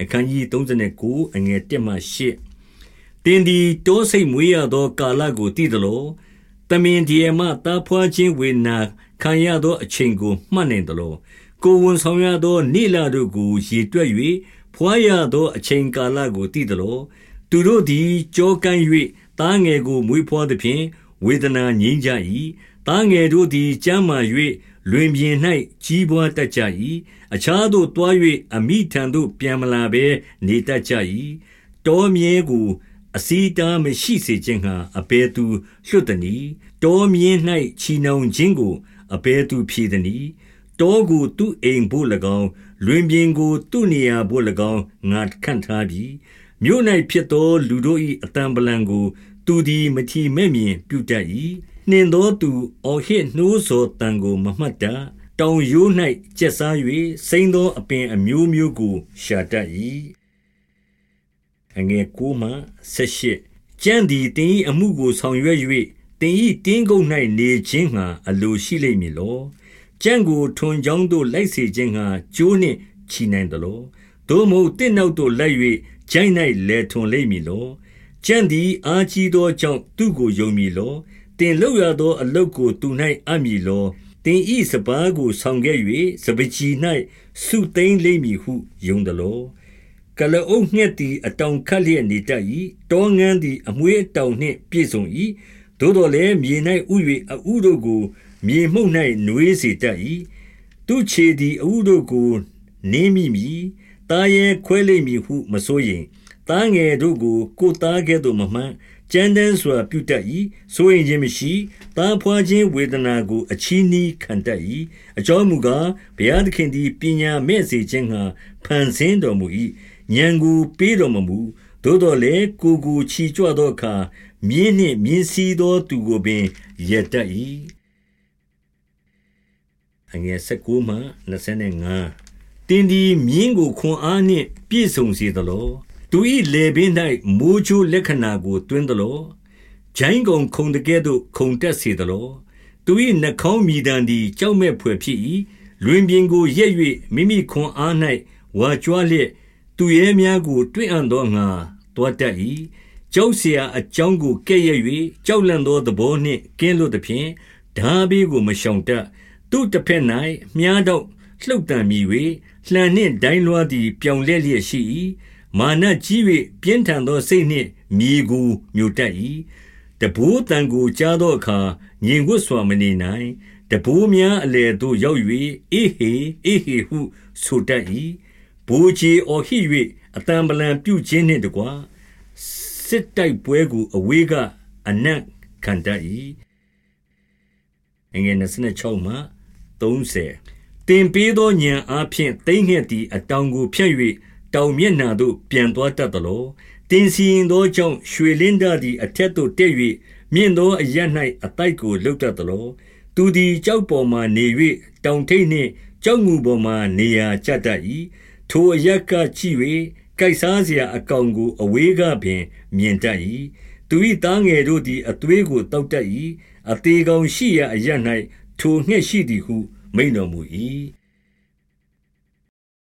အခန်းကြီး39အငယ်1မှ8တင်းဒီတောစိတ်မွေးရသော ကာလကိုတည်သလိုတမင်ဒီယမတာဖွာခြင်းဝေနာခံရသောအချိန်ကိုမှတ်နိုင်သလိုကိုဝန်ဆောင်ရသောနိလတို့ကိုရည်တွက်၍ဖွာရသောအချိန်ကာလကိုတည်သလိုသူတို့သည်ကြောကန်း၍တားငယ်ကိုမွေးဖွားသဖြင့်ဝေဒနာငြိမ်းကြ၏တားငယ်တို့သည်ကြမ်းမာ၍ လွင်ပြင်၌ကြီးပွားတတ်ကြ၏အခြားသို့တွား၍အမိထံသို့ပြန်မလာဘဲနေတတ်ကြ၏တောမြဲကိုအစီတားမရှိစေခြင်းဟာအဘယ်သူလွတ်သည်။တောမြင်း၌ချီနှောင်ခြင်းကိုအဘယ်သူဖြေသနည်း။တောကိုသူ့အိမ်ဘို့၎င်း၊လွင်ပြင်ကိုသူ့နေရာဘို့၎င်းငါခန့်ထားပြီ။မြို့၌ဖြစ်သောလူတို့၏အသံဗလံကို သူသည်မထီမဲ့မြင်ပြုတတ်၏။ နှင်သောသူအော်ဟစ်နှိုးဆော်သံကိုမမှတ်တတ်။တောင်ရိုး၌ကျက်စား၍စိမ်းသောအပင်အမျိုးမျိုးကို ရှာတတ်၏။ကျမ်းသည်သင်၏အမှုကိုဆောင်ရွက်၍သင်၏တင်းကုပ်၌နေခြင်းငှါအလိုရှိလိမ့်မည်လော။ကြံ့ကိုထွန်ကြောင်းသို့လိုက်စေခြင်းငှါကြိုးနှင့်ချည်နိုင်သလော။သို့မဟုတ်သင့်နောက်သို့လိုက်၍ချိုင့်၌လည်ထွန်လိမ့်မည်လော။ကြံ့သည်အားကြီးသောကြောင့်သူ့ကိုယုံမည်လော။ သင်လုပ်ရသော အလုပ်ကို သူ၌အပ်မည်လော။သင်၏စပါးကို ဆောင်ခဲ့၍စပါးကျီ၌စုသိမ်းလိမ့်မည်ဟု ယုံသလော။ကုလားအုပ်ငှက်သည် အတောင်ခတ်လျက် နေတတ်၏။တောငန်းသည် အမွှေးအတောင်နှင့် ပြည့်စုံ၏သို့သော်လည်း မြေ၌ဥ၍အဥတို့ကို မြေမှုန့်၌နွေးစေတတ်၏သူခြေသည် အဥတို့ကို နင်းမိမည်တားရဲခွဲလိမ့်မည်ဟု မစိုးရင် တားငယ်တို့ကို ကိုသားကဲ့သို့မမှန်ကြမ်းတမ်းစွာ ပြုတတ်၏စိုးရင်ခြင်းမရှိတားဖွာခြင်းဝေဒနာကို အချီးနှီးခံတတ်၏အကြောင်းမူကားဘုရားသခင်သည်ပညာမဲ့စေခြင်းငှာဖန်ဆင်းတော်မူ၏ဉာဏ်ကို ပေးတော်မမူသို့တော်လည်းကိုကိုချီကြွသောအခါမြင်းနှင့်မြင်းစည်းသောသူကိုပင်ရတတ်၏အငယ်19မှ25တင်းဒီမြင်းကိုခွန်အားနှင့်ပြည့်စုံစေသလော သူ၏လေပင်၌မိုးချိုးလက္ခဏာကိုတွင်သလောဂျိုင်းကုံခုံတကဲ့သို့ခုံတက်စေသလောသူ၏နှာခေါင်းမြည်တံသည်ကြောက်မဲ့ဖွယ်ဖြစ်၏လွင်ပြင်ကိုရက်၍မိမိခွန်အား၌ဝါကြွားလျက်သူရဲများကို တွေ့အံ့သောငါတွားတတ်၏ကြောက်เสียအကြောင်းကိုကဲ့ရဲ့၍ကြောက်လန့်သောသဘောနှင့်ကင်းလွတ်သဖြင့်ဓာဘေးကိုမရှောင်တတ်သူတစ်ဖက်၌မြားတော့လှုပ်တံမြည်၍လှန်နှင့်ဒိုင်းလွှားသည်ပြောင်လဲလျက်ရှိ၏ မာနကြီး၍ပြင်းထန်သောစိတ်နှင့်မြေကိုမြို့တတ်၏တဘိုးတန်ကိုကြားသောအခါညင်ဝတ်စွာမနေနိုင်တဘိုးများအလေသို့ရောက်၍အေဟေအေဟေဟုဆိုတတ်၏ဘိုးကြီးအော်ဟစ်၍အတံပလံပြုခြင်းနှင့်တကွာစစ်တိုက်ပွဲကိုအဝေးကအနံ့ခံတတ်၏အငယ်26မှ30တင်ပေးသောညံအားဖြင့်တိမ့်ငှက်သည်အတောင်ကိုဖြတ်၍ တောင်မျက်နှာသို့ ပြန်သွားတတ်သလော။သင်စီရင်သောကြောင့်၊ရွှေလင်းတသည် အထက်သို့တက်၍မြင့်သောအရပ်၌အသိုက်ကို လုပ်တတ်သလော။သူသည် ကျောက်ပေါ်မှာနေ၍၊တောင်ထိပ်နှင့် ကျောက်ငူပေါ်မှာ နေရာကျတတ်၏။ထိုအရပ်ကကြည့်၍ကိုက်စားစရာအကောင်ကို အဝေးကပင် မြင်တတ်၏။သူ၏သားငယ်တို့သည် အသွေးကို သောက်တတ်၏။အသေကောင်ရှိရာအရပ်၌ထိုငှက်ရှိသည်ဟု မိန့်တော်မူ၏။